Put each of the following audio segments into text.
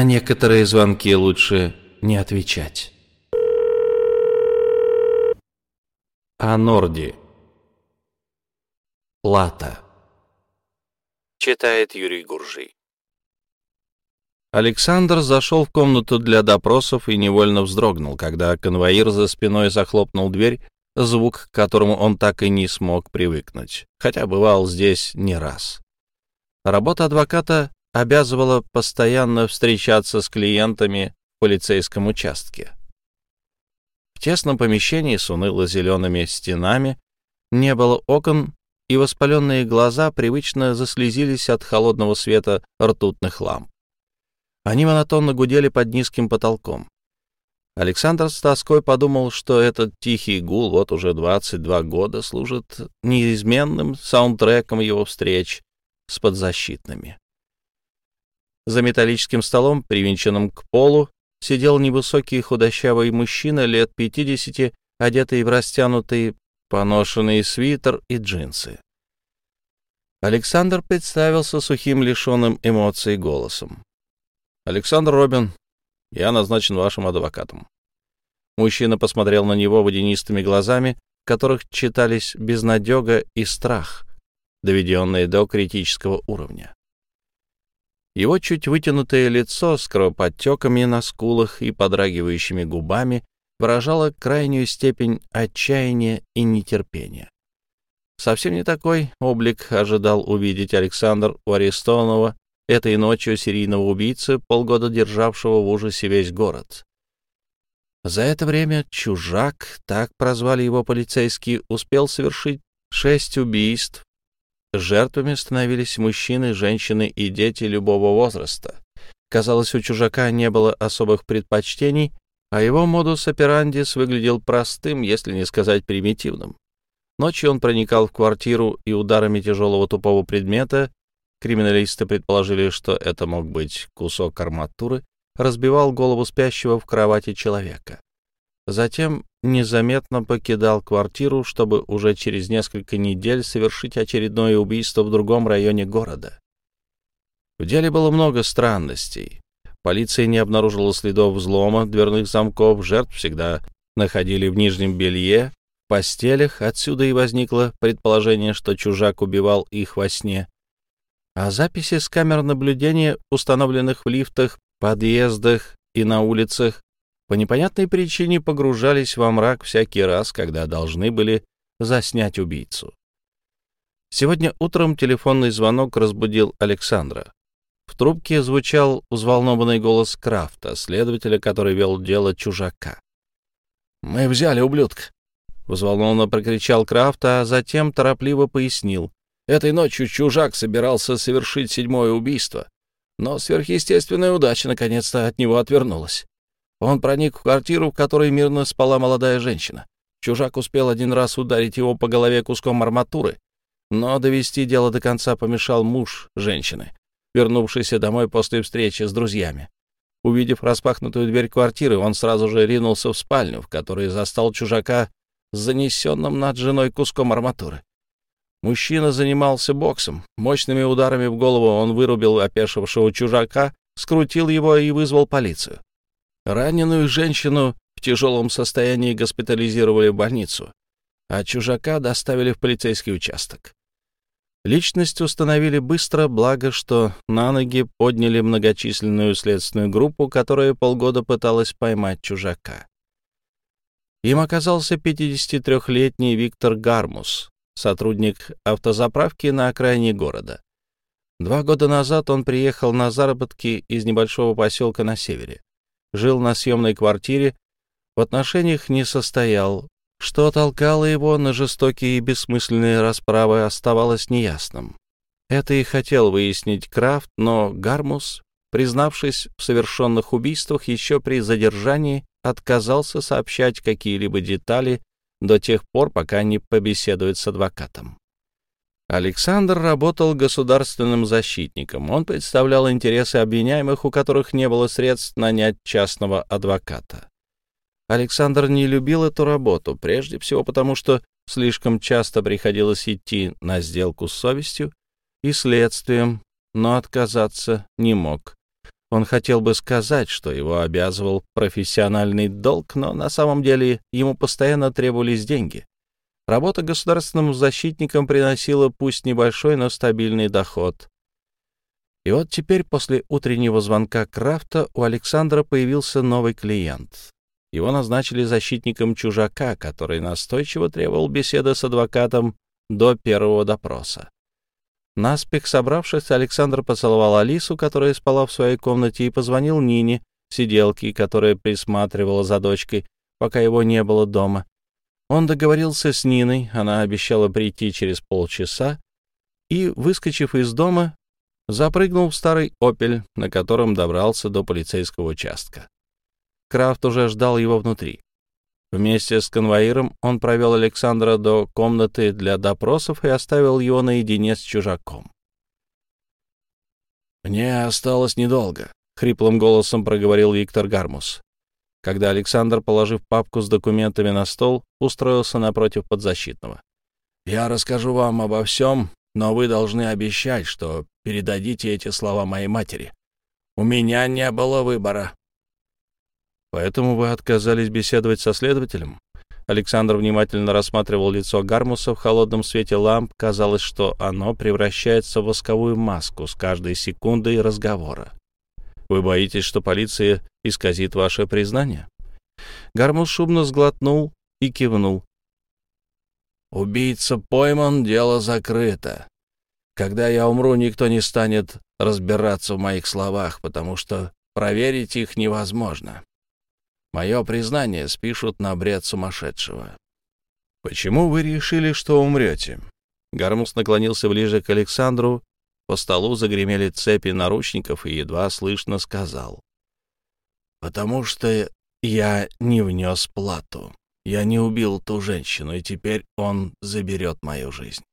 На некоторые звонки лучше не отвечать. О Норди. Плата. Читает Юрий Гуржий. Александр зашел в комнату для допросов и невольно вздрогнул, когда конвоир за спиной захлопнул дверь, звук к которому он так и не смог привыкнуть, хотя бывал здесь не раз. Работа адвоката обязывала постоянно встречаться с клиентами в полицейском участке. В тесном помещении с уныло-зелеными стенами не было окон, и воспаленные глаза привычно заслезились от холодного света ртутных ламп. Они монотонно гудели под низким потолком. Александр с тоской подумал, что этот тихий гул вот уже 22 года служит неизменным саундтреком его встреч с подзащитными. За металлическим столом, привинченным к полу, сидел невысокий худощавый мужчина лет 50, одетый в растянутый поношенный свитер и джинсы. Александр представился сухим, лишенным эмоций голосом. «Александр Робин, я назначен вашим адвокатом». Мужчина посмотрел на него водянистыми глазами, в которых читались безнадега и страх, доведенные до критического уровня. Его чуть вытянутое лицо с кровоподтеками на скулах и подрагивающими губами выражало крайнюю степень отчаяния и нетерпения. Совсем не такой облик ожидал увидеть Александр у арестованного этой ночью серийного убийцы, полгода державшего в ужасе весь город. За это время «Чужак», так прозвали его полицейские, успел совершить шесть убийств, Жертвами становились мужчины, женщины и дети любого возраста. Казалось, у чужака не было особых предпочтений, а его модус операндис выглядел простым, если не сказать примитивным. Ночью он проникал в квартиру и ударами тяжелого тупого предмета, криминалисты предположили, что это мог быть кусок арматуры, разбивал голову спящего в кровати человека. Затем незаметно покидал квартиру, чтобы уже через несколько недель совершить очередное убийство в другом районе города. В деле было много странностей. Полиция не обнаружила следов взлома дверных замков, жертв всегда находили в нижнем белье, в постелях, отсюда и возникло предположение, что чужак убивал их во сне. А записи с камер наблюдения, установленных в лифтах, подъездах и на улицах, по непонятной причине погружались во мрак всякий раз, когда должны были заснять убийцу. Сегодня утром телефонный звонок разбудил Александра. В трубке звучал взволнованный голос Крафта, следователя, который вел дело чужака. «Мы взяли ублюдка!» — взволнованно прокричал Крафт, а затем торопливо пояснил. «Этой ночью чужак собирался совершить седьмое убийство, но сверхъестественная удача наконец-то от него отвернулась. Он проник в квартиру, в которой мирно спала молодая женщина. Чужак успел один раз ударить его по голове куском арматуры, но довести дело до конца помешал муж женщины, вернувшийся домой после встречи с друзьями. Увидев распахнутую дверь квартиры, он сразу же ринулся в спальню, в которой застал чужака с занесенным над женой куском арматуры. Мужчина занимался боксом. Мощными ударами в голову он вырубил опешившего чужака, скрутил его и вызвал полицию. Раненую женщину в тяжелом состоянии госпитализировали в больницу, а чужака доставили в полицейский участок. Личность установили быстро, благо что на ноги подняли многочисленную следственную группу, которая полгода пыталась поймать чужака. Им оказался 53-летний Виктор Гармус, сотрудник автозаправки на окраине города. Два года назад он приехал на заработки из небольшого поселка на севере жил на съемной квартире, в отношениях не состоял. Что толкало его на жестокие и бессмысленные расправы, оставалось неясным. Это и хотел выяснить Крафт, но Гармус, признавшись в совершенных убийствах еще при задержании, отказался сообщать какие-либо детали до тех пор, пока не побеседует с адвокатом. Александр работал государственным защитником. Он представлял интересы обвиняемых, у которых не было средств нанять частного адвоката. Александр не любил эту работу, прежде всего потому, что слишком часто приходилось идти на сделку с совестью и следствием, но отказаться не мог. Он хотел бы сказать, что его обязывал профессиональный долг, но на самом деле ему постоянно требовались деньги. Работа государственным защитником приносила пусть небольшой, но стабильный доход. И вот теперь после утреннего звонка Крафта у Александра появился новый клиент. Его назначили защитником чужака, который настойчиво требовал беседы с адвокатом до первого допроса. Наспех собравшись, Александр поцеловал Алису, которая спала в своей комнате, и позвонил Нине, сиделке, которая присматривала за дочкой, пока его не было дома. Он договорился с Ниной, она обещала прийти через полчаса, и, выскочив из дома, запрыгнул в старый «Опель», на котором добрался до полицейского участка. Крафт уже ждал его внутри. Вместе с конвоиром он провел Александра до комнаты для допросов и оставил его наедине с чужаком. «Мне осталось недолго», — хриплым голосом проговорил Виктор Гармус. Когда Александр, положив папку с документами на стол, устроился напротив подзащитного. «Я расскажу вам обо всем, но вы должны обещать, что передадите эти слова моей матери. У меня не было выбора». Поэтому вы отказались беседовать со следователем? Александр внимательно рассматривал лицо Гармуса в холодном свете ламп. Казалось, что оно превращается в восковую маску с каждой секундой разговора. Вы боитесь, что полиция исказит ваше признание? Гармус шумно сглотнул и кивнул. «Убийца пойман, дело закрыто. Когда я умру, никто не станет разбираться в моих словах, потому что проверить их невозможно. Мое признание спишут на бред сумасшедшего. «Почему вы решили, что умрете?» Гармус наклонился ближе к Александру. По столу загремели цепи наручников и едва слышно сказал. «Потому что я не внес плату. Я не убил ту женщину, и теперь он заберет мою жизнь».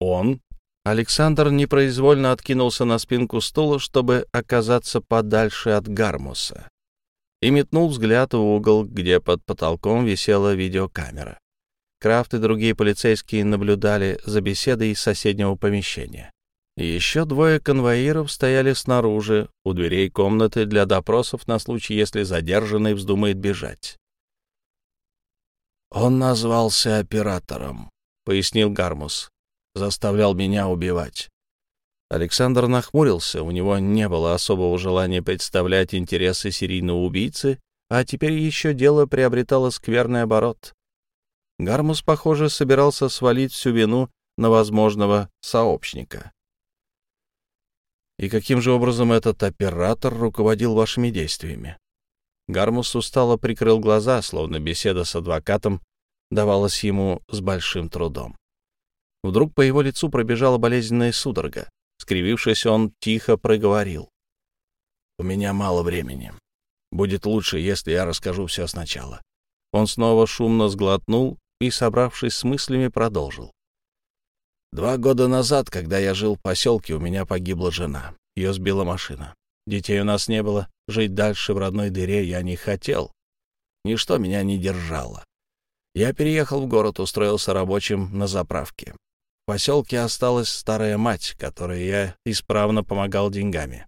«Он?» Александр непроизвольно откинулся на спинку стула, чтобы оказаться подальше от Гармуса и метнул взгляд в угол, где под потолком висела видеокамера. Крафт и другие полицейские наблюдали за беседой из соседнего помещения. Еще двое конвоиров стояли снаружи, у дверей комнаты для допросов на случай, если задержанный вздумает бежать. «Он назвался оператором», — пояснил Гармус. «Заставлял меня убивать. Александр нахмурился, у него не было особого желания представлять интересы серийного убийцы, а теперь еще дело приобретало скверный оборот. Гармус, похоже, собирался свалить всю вину на возможного сообщника. И каким же образом этот оператор руководил вашими действиями? Гармус устало прикрыл глаза, словно беседа с адвокатом давалась ему с большим трудом. Вдруг по его лицу пробежала болезненная судорога. Скривившись, он тихо проговорил. «У меня мало времени. Будет лучше, если я расскажу все сначала». Он снова шумно сглотнул и, собравшись с мыслями, продолжил. «Два года назад, когда я жил в поселке, у меня погибла жена. Ее сбила машина. Детей у нас не было. Жить дальше в родной дыре я не хотел. Ничто меня не держало. Я переехал в город, устроился рабочим на заправке поселке осталась старая мать, которой я исправно помогал деньгами.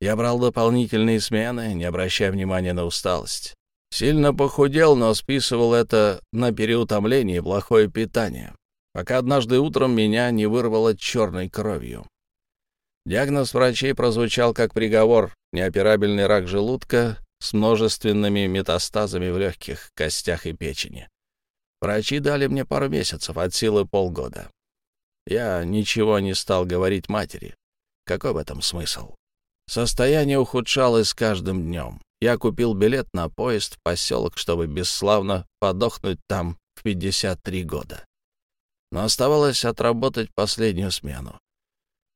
Я брал дополнительные смены, не обращая внимания на усталость. Сильно похудел, но списывал это на переутомление и плохое питание, пока однажды утром меня не вырвало черной кровью. Диагноз врачей прозвучал как приговор — неоперабельный рак желудка с множественными метастазами в легких, костях и печени. Врачи дали мне пару месяцев, от силы полгода. Я ничего не стал говорить матери. Какой в этом смысл? Состояние ухудшалось с каждым днем. Я купил билет на поезд в поселок, чтобы бесславно подохнуть там в 53 года. Но оставалось отработать последнюю смену.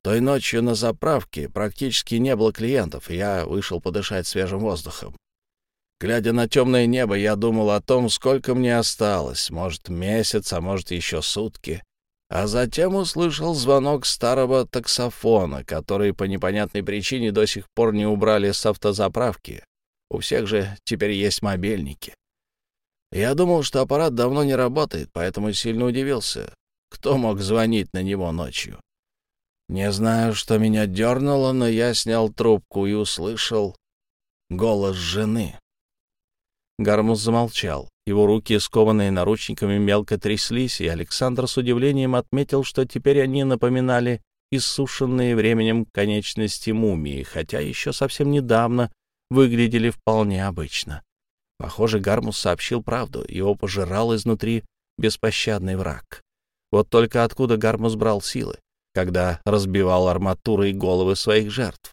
Той ночью на заправке практически не было клиентов, и я вышел подышать свежим воздухом. Глядя на темное небо, я думал о том, сколько мне осталось, может, месяц, а может, еще сутки. А затем услышал звонок старого таксофона, который по непонятной причине до сих пор не убрали с автозаправки. У всех же теперь есть мобильники. Я думал, что аппарат давно не работает, поэтому сильно удивился. Кто мог звонить на него ночью? Не знаю, что меня дернуло, но я снял трубку и услышал голос жены. Гармус замолчал. Его руки, скованные наручниками, мелко тряслись, и Александр с удивлением отметил, что теперь они напоминали иссушенные временем конечности мумии, хотя еще совсем недавно выглядели вполне обычно. Похоже, Гармус сообщил правду, его пожирал изнутри беспощадный враг. Вот только откуда Гармус брал силы? когда разбивал арматуры и головы своих жертв.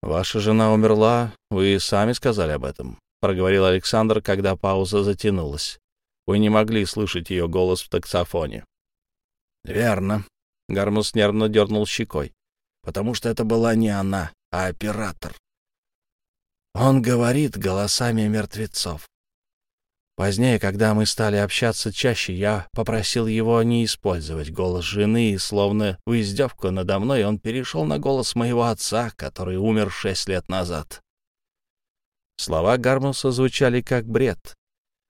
«Ваша жена умерла, вы сами сказали об этом», — проговорил Александр, когда пауза затянулась. «Вы не могли слышать ее голос в таксофоне». «Верно», — Гармус нервно дернул щекой, «потому что это была не она, а оператор. Он говорит голосами мертвецов. Позднее, когда мы стали общаться чаще, я попросил его не использовать голос жены, и словно в издевку надо мной он перешел на голос моего отца, который умер шесть лет назад. Слова Гармуса звучали как бред.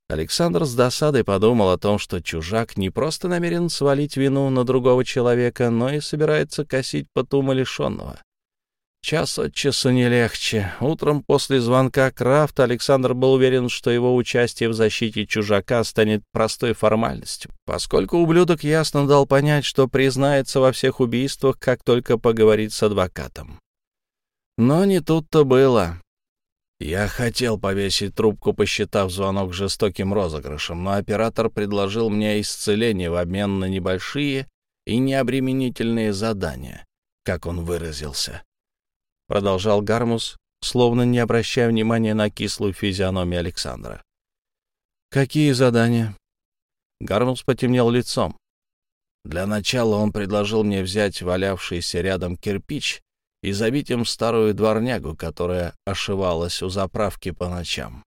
Александр с досадой подумал о том, что чужак не просто намерен свалить вину на другого человека, но и собирается косить по умалишенного. Час от часу не легче. Утром после звонка Крафта Александр был уверен, что его участие в защите чужака станет простой формальностью, поскольку ублюдок ясно дал понять, что признается во всех убийствах, как только поговорит с адвокатом. Но не тут-то было. Я хотел повесить трубку, посчитав звонок жестоким розыгрышем, но оператор предложил мне исцеление в обмен на небольшие и необременительные задания, как он выразился продолжал Гармус, словно не обращая внимания на кислую физиономию Александра. «Какие задания?» Гармус потемнел лицом. Для начала он предложил мне взять валявшийся рядом кирпич и забить им старую дворнягу, которая ошивалась у заправки по ночам.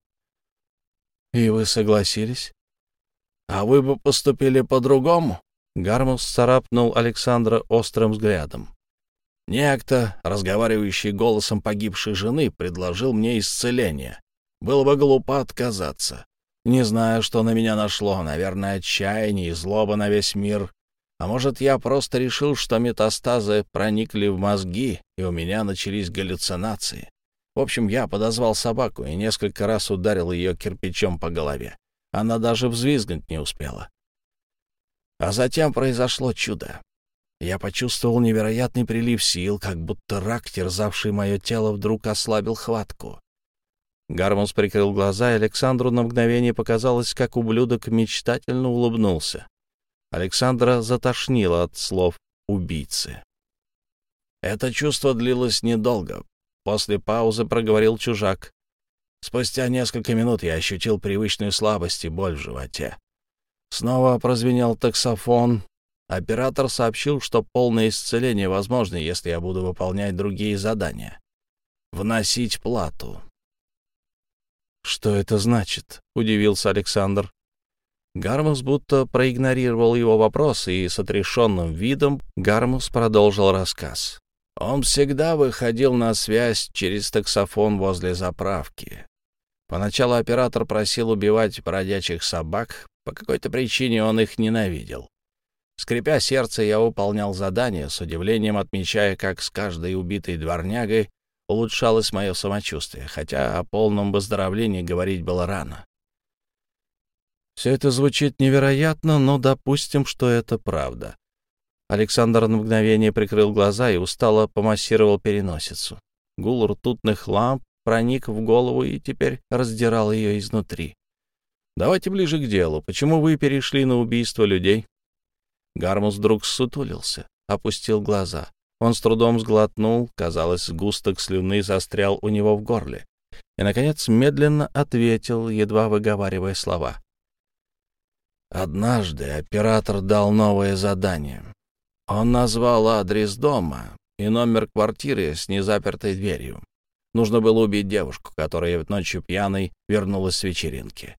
«И вы согласились?» «А вы бы поступили по-другому?» Гармус царапнул Александра острым взглядом. Некто, разговаривающий голосом погибшей жены, предложил мне исцеление. Было бы глупо отказаться. Не знаю, что на меня нашло, наверное, отчаяние и злоба на весь мир. А может, я просто решил, что метастазы проникли в мозги, и у меня начались галлюцинации. В общем, я подозвал собаку и несколько раз ударил ее кирпичом по голове. Она даже взвизгнуть не успела. А затем произошло чудо. Я почувствовал невероятный прилив сил, как будто рак, терзавший мое тело, вдруг ослабил хватку. Гармус прикрыл глаза, и Александру на мгновение показалось, как ублюдок мечтательно улыбнулся. Александра затошнило от слов убийцы. Это чувство длилось недолго. После паузы проговорил чужак. Спустя несколько минут я ощутил привычную слабость и боль в животе. Снова прозвенел таксофон, Оператор сообщил, что полное исцеление возможно, если я буду выполнять другие задания. Вносить плату. «Что это значит?» — удивился Александр. Гармус будто проигнорировал его вопрос, и с отрешенным видом Гармус продолжил рассказ. Он всегда выходил на связь через таксофон возле заправки. Поначалу оператор просил убивать бродячих собак, по какой-то причине он их ненавидел. Скрипя сердце, я выполнял задание, с удивлением отмечая, как с каждой убитой дворнягой улучшалось мое самочувствие, хотя о полном выздоровлении говорить было рано. Все это звучит невероятно, но допустим, что это правда. Александр на мгновение прикрыл глаза и устало помассировал переносицу. Гул ртутных ламп проник в голову и теперь раздирал ее изнутри. «Давайте ближе к делу. Почему вы перешли на убийство людей?» Гармус вдруг сутулился, опустил глаза. Он с трудом сглотнул, казалось, сгусток слюны застрял у него в горле. И, наконец, медленно ответил, едва выговаривая слова. Однажды оператор дал новое задание. Он назвал адрес дома и номер квартиры с незапертой дверью. Нужно было убить девушку, которая ночью пьяной вернулась с вечеринки.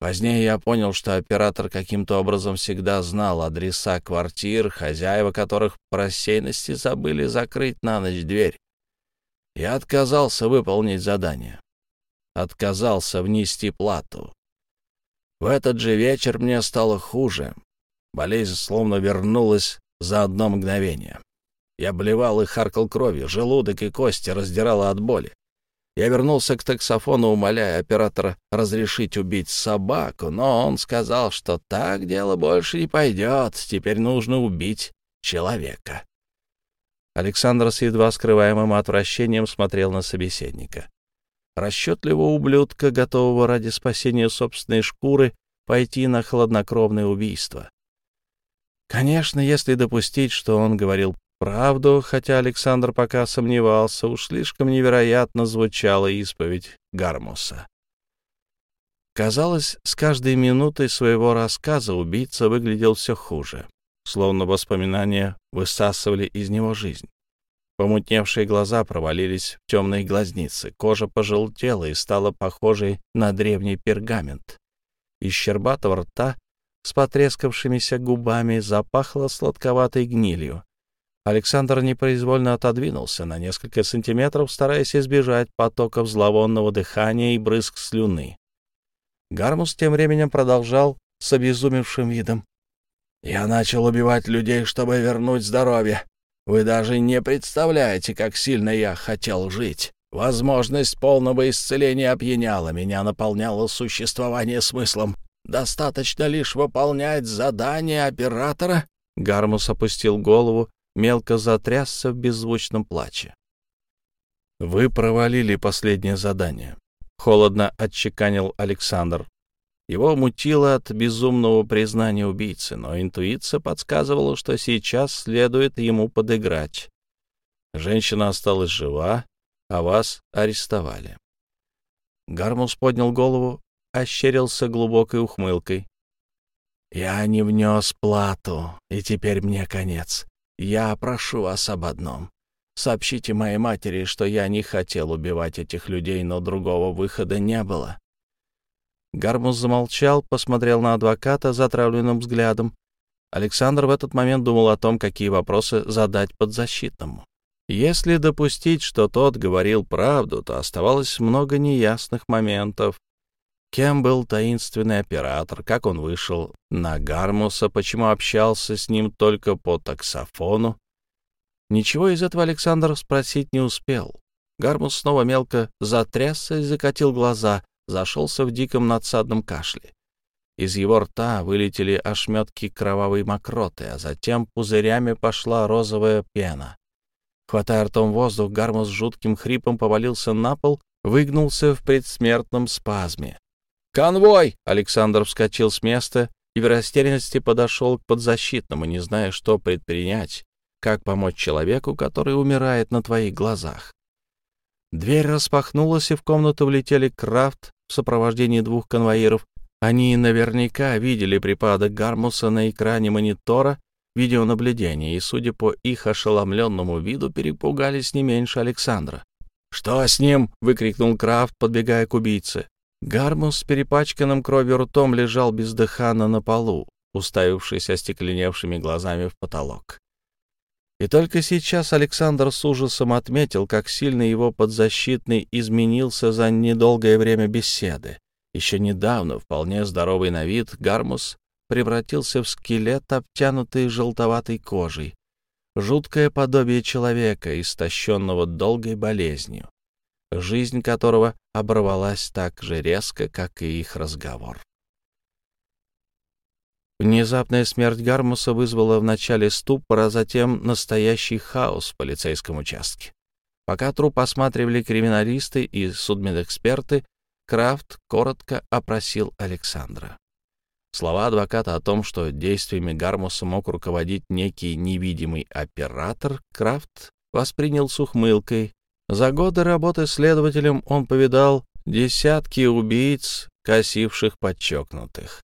Позднее я понял, что оператор каким-то образом всегда знал адреса квартир, хозяева которых по рассеянности забыли закрыть на ночь дверь. Я отказался выполнить задание. Отказался внести плату. В этот же вечер мне стало хуже. Болезнь словно вернулась за одно мгновение. Я блевал и харкал кровью, желудок и кости раздирало от боли. Я вернулся к таксофону, умоляя оператора разрешить убить собаку, но он сказал, что так дело больше не пойдет, теперь нужно убить человека. Александр с едва скрываемым отвращением смотрел на собеседника. Расчетливого ублюдка, готового ради спасения собственной шкуры пойти на хладнокровное убийство. Конечно, если допустить, что он говорил правду, хотя Александр пока сомневался, уж слишком невероятно звучала исповедь Гармуса. Казалось, с каждой минутой своего рассказа убийца выглядел все хуже, словно воспоминания высасывали из него жизнь. Помутневшие глаза провалились в темные глазницы, кожа пожелтела и стала похожей на древний пергамент. Из щербатого рта с потрескавшимися губами запахло сладковатой гнилью. Александр непроизвольно отодвинулся на несколько сантиметров, стараясь избежать потоков зловонного дыхания и брызг слюны. Гармус тем временем продолжал с обезумевшим видом. «Я начал убивать людей, чтобы вернуть здоровье. Вы даже не представляете, как сильно я хотел жить. Возможность полного исцеления опьяняла меня, наполняла существование смыслом. Достаточно лишь выполнять задание оператора». Гармус опустил голову мелко затрясся в беззвучном плаче. «Вы провалили последнее задание», — холодно отчеканил Александр. Его мутило от безумного признания убийцы, но интуиция подсказывала, что сейчас следует ему подыграть. Женщина осталась жива, а вас арестовали. Гармус поднял голову, ощерился глубокой ухмылкой. «Я не внес плату, и теперь мне конец. Я прошу вас об одном. Сообщите моей матери, что я не хотел убивать этих людей, но другого выхода не было». Гармус замолчал, посмотрел на адвоката затравленным взглядом. Александр в этот момент думал о том, какие вопросы задать подзащитному. Если допустить, что тот говорил правду, то оставалось много неясных моментов, Кем был таинственный оператор, как он вышел на Гармуса, почему общался с ним только по таксофону. Ничего из этого Александр спросить не успел. Гармус снова мелко затрясся и закатил глаза, зашелся в диком надсадном кашле. Из его рта вылетели ошметки кровавой мокроты, а затем пузырями пошла розовая пена. Хватая ртом воздух, Гармус жутким хрипом повалился на пол, выгнулся в предсмертном спазме. «Конвой!» — Александр вскочил с места и в растерянности подошел к подзащитному, не зная, что предпринять, как помочь человеку, который умирает на твоих глазах. Дверь распахнулась, и в комнату влетели Крафт в сопровождении двух конвоиров. Они наверняка видели припадок Гармуса на экране монитора видеонаблюдения и, судя по их ошеломленному виду, перепугались не меньше Александра. «Что с ним?» — выкрикнул Крафт, подбегая к убийце. Гармус с перепачканным кровью ртом лежал бездыханно на полу, уставившись остекленевшими глазами в потолок. И только сейчас Александр с ужасом отметил, как сильно его подзащитный изменился за недолгое время беседы. Еще недавно, вполне здоровый на вид, Гармус превратился в скелет, обтянутый желтоватой кожей. Жуткое подобие человека, истощенного долгой болезнью жизнь которого оборвалась так же резко, как и их разговор. Внезапная смерть Гармуса вызвала вначале ступор, а затем настоящий хаос в полицейском участке. Пока труп осматривали криминалисты и судмедэксперты, Крафт коротко опросил Александра. Слова адвоката о том, что действиями Гармуса мог руководить некий невидимый оператор, Крафт воспринял с ухмылкой, за годы работы следователем он повидал десятки убийц, косивших подчокнутых.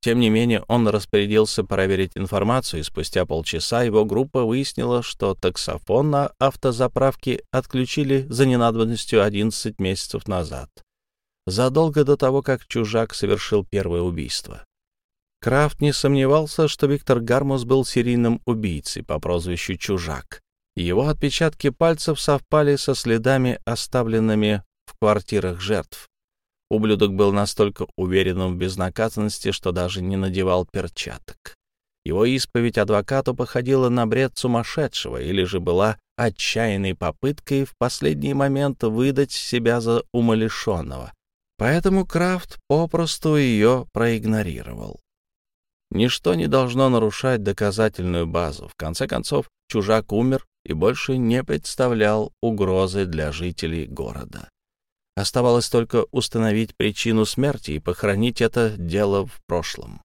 Тем не менее, он распорядился проверить информацию, и спустя полчаса его группа выяснила, что таксофон на автозаправке отключили за ненадобностью 11 месяцев назад, задолго до того, как чужак совершил первое убийство. Крафт не сомневался, что Виктор Гармус был серийным убийцей по прозвищу Чужак, его отпечатки пальцев совпали со следами, оставленными в квартирах жертв. Ублюдок был настолько уверенным в безнаказанности, что даже не надевал перчаток. Его исповедь адвокату походила на бред сумасшедшего или же была отчаянной попыткой в последний момент выдать себя за умалишенного. Поэтому Крафт попросту ее проигнорировал. Ничто не должно нарушать доказательную базу. В конце концов, чужак умер и больше не представлял угрозы для жителей города. Оставалось только установить причину смерти и похоронить это дело в прошлом.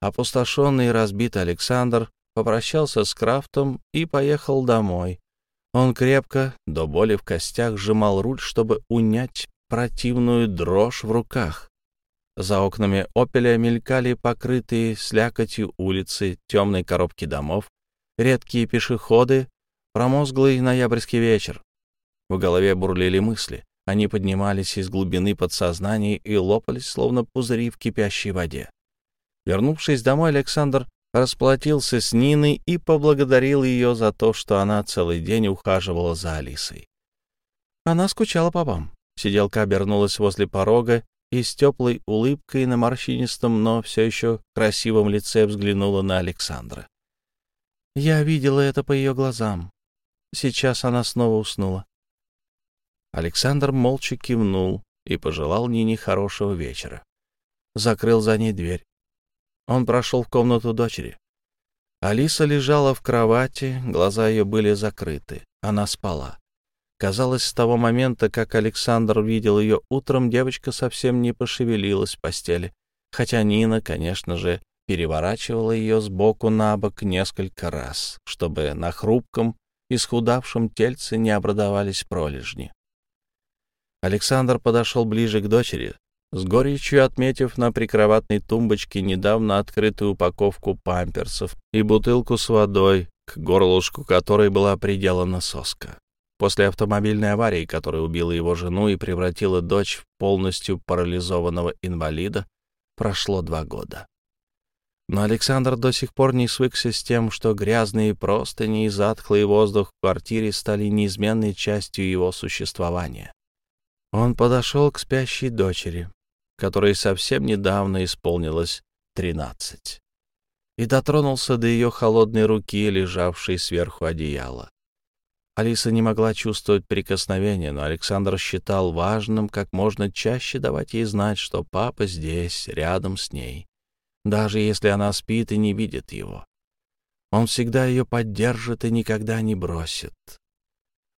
Опустошенный и разбитый Александр попрощался с Крафтом и поехал домой. Он крепко, до боли в костях, сжимал руль, чтобы унять противную дрожь в руках. За окнами «Опеля» мелькали покрытые слякотью улицы, темные коробки домов, редкие пешеходы, промозглый ноябрьский вечер. В голове бурлили мысли. Они поднимались из глубины подсознания и лопались, словно пузыри в кипящей воде. Вернувшись домой, Александр расплатился с Ниной и поблагодарил ее за то, что она целый день ухаживала за Алисой. Она скучала по вам. Сиделка обернулась возле порога и с теплой улыбкой на морщинистом, но все еще красивом лице взглянула на Александра. Я видела это по ее глазам. Сейчас она снова уснула. Александр молча кивнул и пожелал Нине хорошего вечера. Закрыл за ней дверь. Он прошел в комнату дочери. Алиса лежала в кровати, глаза ее были закрыты. Она спала. Казалось, с того момента, как Александр видел ее утром, девочка совсем не пошевелилась в постели, хотя Нина, конечно же, переворачивала ее с боку на бок несколько раз, чтобы на хрупком, исхудавшем тельце не образовались пролежни. Александр подошел ближе к дочери, с горечью отметив на прикроватной тумбочке недавно открытую упаковку памперсов и бутылку с водой, к горлышку которой была приделана соска. После автомобильной аварии, которая убила его жену и превратила дочь в полностью парализованного инвалида, прошло два года. Но Александр до сих пор не свыкся с тем, что грязные простыни и затхлый воздух в квартире стали неизменной частью его существования. Он подошел к спящей дочери, которой совсем недавно исполнилось тринадцать, и дотронулся до ее холодной руки, лежавшей сверху одеяла. Алиса не могла чувствовать прикосновения, но Александр считал важным как можно чаще давать ей знать, что папа здесь, рядом с ней, даже если она спит и не видит его. Он всегда ее поддержит и никогда не бросит.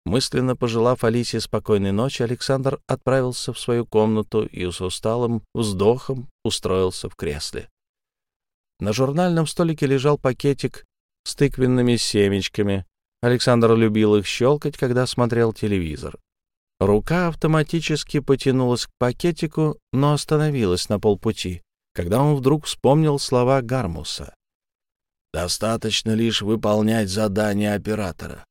Мысленно пожелав Алисе спокойной ночи, Александр отправился в свою комнату и с усталым вздохом устроился в кресле. На журнальном столике лежал пакетик с тыквенными семечками. Александр любил их щелкать, когда смотрел телевизор. Рука автоматически потянулась к пакетику, но остановилась на полпути, когда он вдруг вспомнил слова Гармуса. «Достаточно лишь выполнять задание оператора.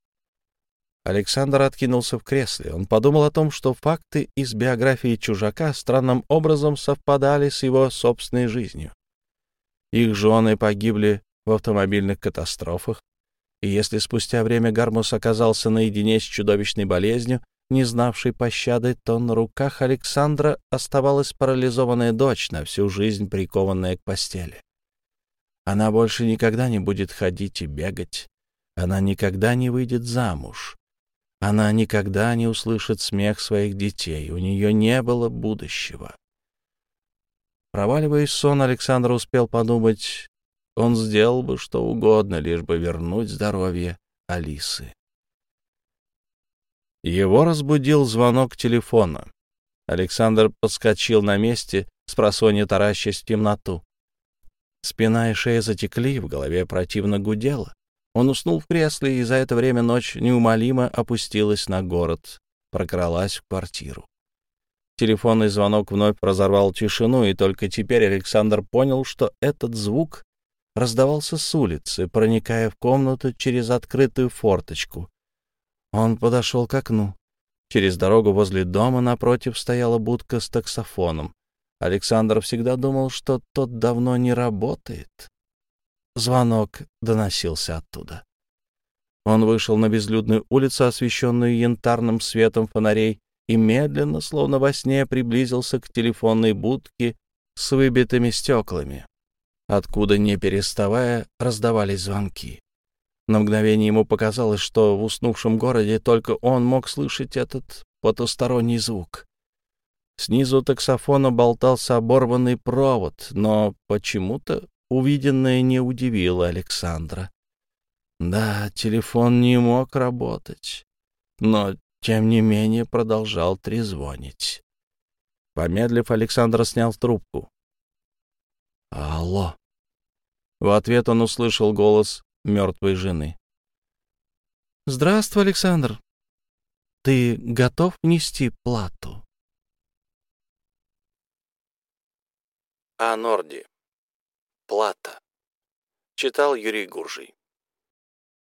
Александр откинулся в кресле. Он подумал о том, что факты из биографии чужака странным образом совпадали с его собственной жизнью. Их жены погибли в автомобильных катастрофах, и если спустя время Гармус оказался наедине с чудовищной болезнью, не знавшей пощады, то на руках Александра оставалась парализованная дочь, на всю жизнь прикованная к постели. Она больше никогда не будет ходить и бегать. Она никогда не выйдет замуж. Она никогда не услышит смех своих детей, у нее не было будущего. Проваливаясь в сон, Александр успел подумать, он сделал бы что угодно, лишь бы вернуть здоровье Алисы. Его разбудил звонок телефона. Александр подскочил на месте, с просонья таращась в темноту. Спина и шея затекли, в голове противно гудело. Он уснул в кресле, и за это время ночь неумолимо опустилась на город, прокралась в квартиру. Телефонный звонок вновь разорвал тишину, и только теперь Александр понял, что этот звук раздавался с улицы, проникая в комнату через открытую форточку. Он подошел к окну. Через дорогу возле дома напротив стояла будка с таксофоном. Александр всегда думал, что тот давно не работает. Звонок доносился оттуда. Он вышел на безлюдную улицу, освещенную янтарным светом фонарей, и медленно, словно во сне, приблизился к телефонной будке с выбитыми стеклами. откуда, не переставая, раздавались звонки. На мгновение ему показалось, что в уснувшем городе только он мог слышать этот потусторонний звук. Снизу таксофона болтался оборванный провод, но почему-то увиденное не удивило Александра. Да, телефон не мог работать, но, тем не менее, продолжал трезвонить. Помедлив, Александр снял трубку. «Алло!» В ответ он услышал голос мертвой жены. «Здравствуй, Александр. Ты готов нести плату?» А Норди. Плата. Читал Юрий Гуржий.